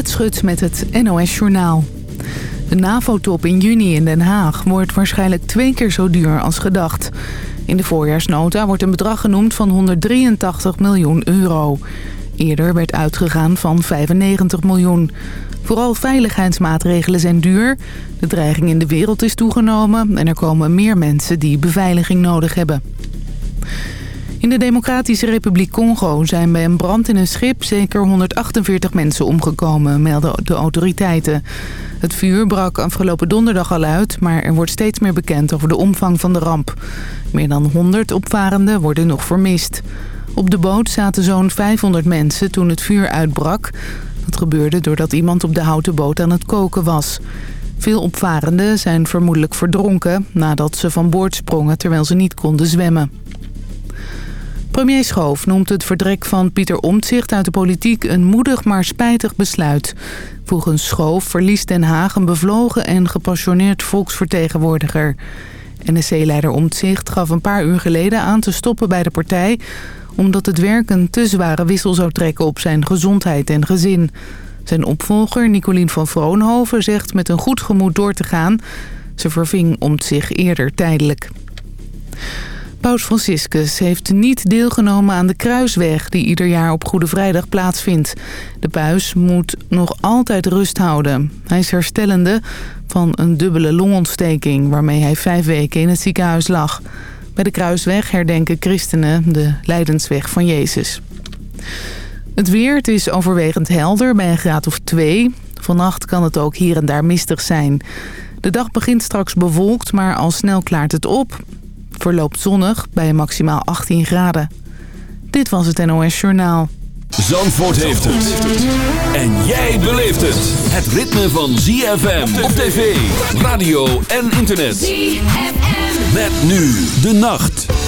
Annette Schut met het NOS Journaal. De NAVO-top in juni in Den Haag wordt waarschijnlijk twee keer zo duur als gedacht. In de voorjaarsnota wordt een bedrag genoemd van 183 miljoen euro. Eerder werd uitgegaan van 95 miljoen. Vooral veiligheidsmaatregelen zijn duur. De dreiging in de wereld is toegenomen en er komen meer mensen die beveiliging nodig hebben. In de Democratische Republiek Congo zijn bij een brand in een schip zeker 148 mensen omgekomen, melden de autoriteiten. Het vuur brak afgelopen donderdag al uit, maar er wordt steeds meer bekend over de omvang van de ramp. Meer dan 100 opvarenden worden nog vermist. Op de boot zaten zo'n 500 mensen toen het vuur uitbrak. Dat gebeurde doordat iemand op de houten boot aan het koken was. Veel opvarenden zijn vermoedelijk verdronken nadat ze van boord sprongen terwijl ze niet konden zwemmen. Premier Schoof noemt het vertrek van Pieter Omtzigt uit de politiek een moedig maar spijtig besluit. Volgens Schoof verliest Den Haag een bevlogen en gepassioneerd volksvertegenwoordiger. NSC-leider Omtzigt gaf een paar uur geleden aan te stoppen bij de partij... omdat het werk een te zware wissel zou trekken op zijn gezondheid en gezin. Zijn opvolger Nicolien van Vroonhoven zegt met een goed gemoed door te gaan. Ze verving Omtzigt eerder tijdelijk. Paus Franciscus heeft niet deelgenomen aan de kruisweg die ieder jaar op Goede Vrijdag plaatsvindt. De buis moet nog altijd rust houden. Hij is herstellende van een dubbele longontsteking waarmee hij vijf weken in het ziekenhuis lag. Bij de kruisweg herdenken christenen de lijdensweg van Jezus. Het weer, het is overwegend helder bij een graad of twee. Vannacht kan het ook hier en daar mistig zijn. De dag begint straks bewolkt, maar al snel klaart het op verloopt zonnig bij maximaal 18 graden. Dit was het NOS Journaal. Zandvoort heeft het. En jij beleeft het. Het ritme van ZFM op tv, radio en internet. ZFM. Met nu de nacht.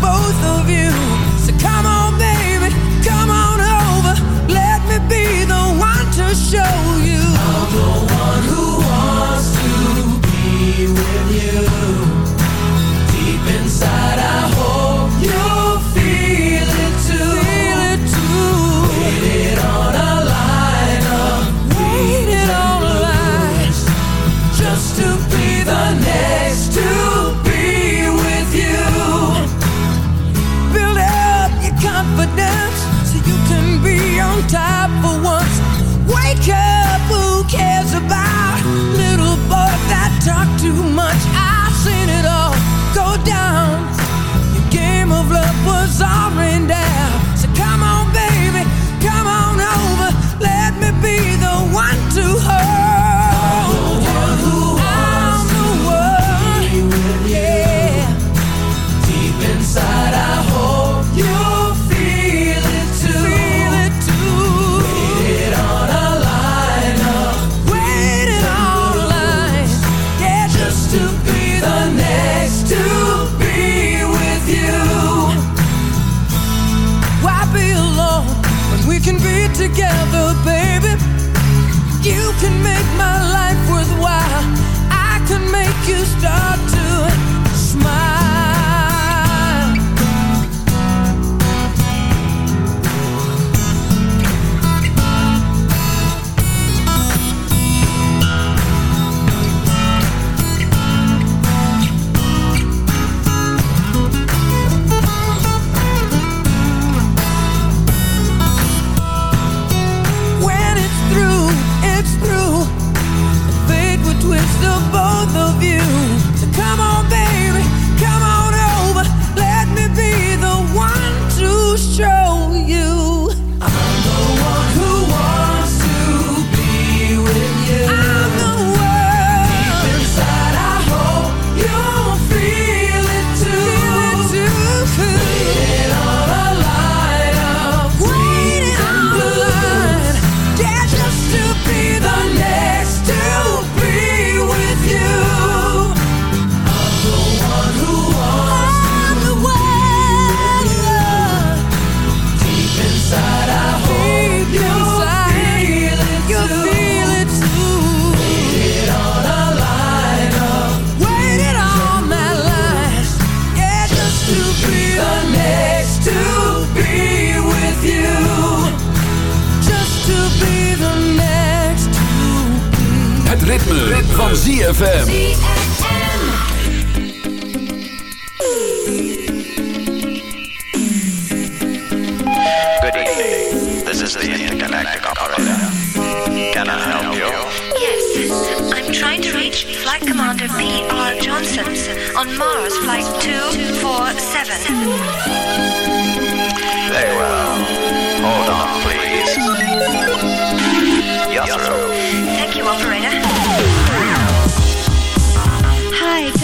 both of you.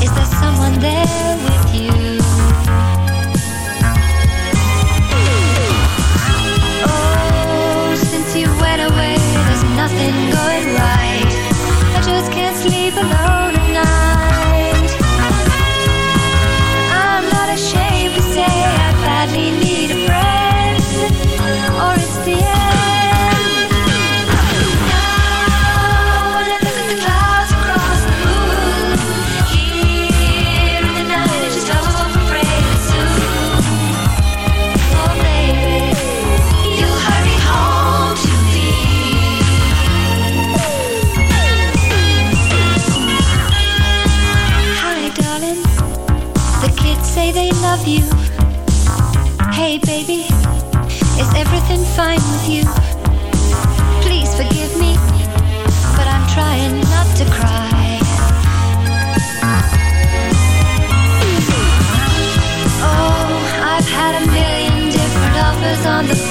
Is there someone there with you?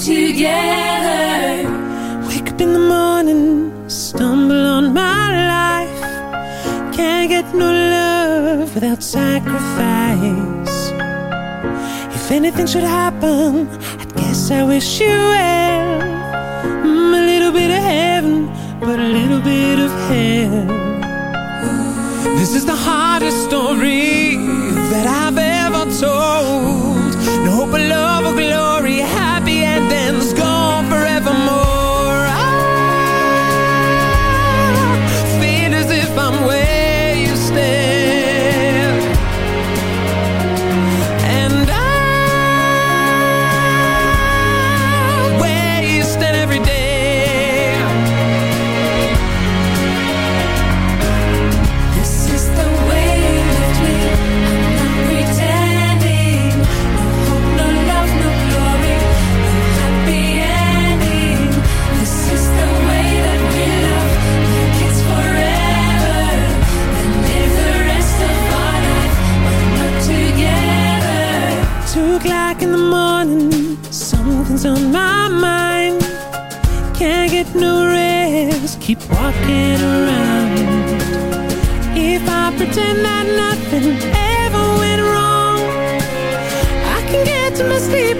together. Wake up in the morning, stumble on my life. Can't get no love without sacrifice. If anything should happen, I guess I wish you well. Mm, a little bit of heaven, but a little bit of hell. This is the hardest story that I've ever told keep walking around. If I pretend that nothing ever went wrong I can get to my sleep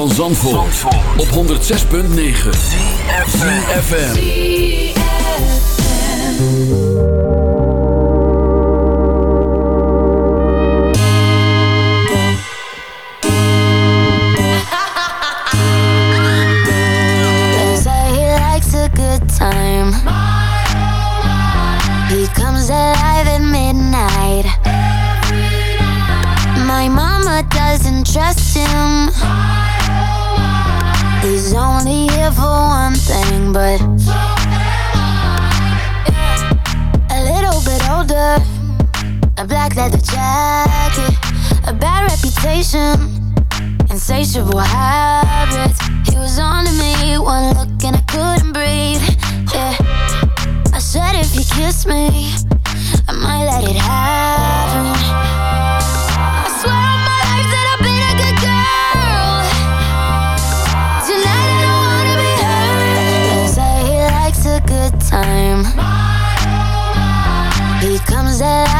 Van Zandvoort, op 106.9 ZFM. They say he likes a good time. He comes alive at midnight. My mama doesn't trust him. He's only here for one thing, but a little bit older. A black leather jacket, a bad reputation insatiable habits. He was on to me, one look and I couldn't breathe. Yeah, I said if he kissed me, I might let it happen. He comes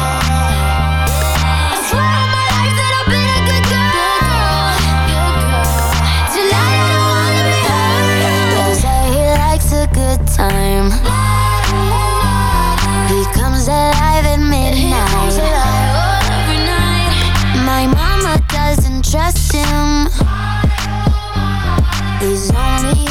Time. He comes alive at midnight. My mama doesn't trust him. He's only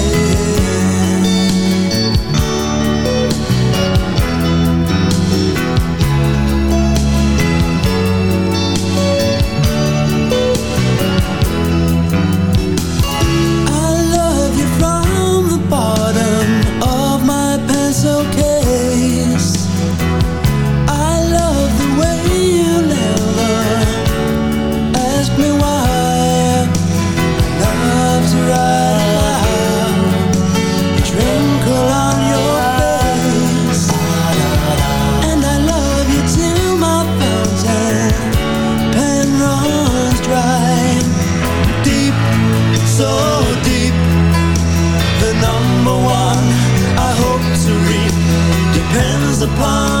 光。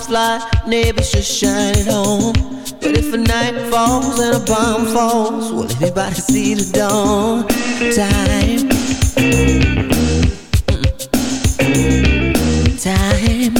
Wars fly, neighbors just shine it home. But if a night falls and a bomb falls, will anybody see the dawn? Time. There's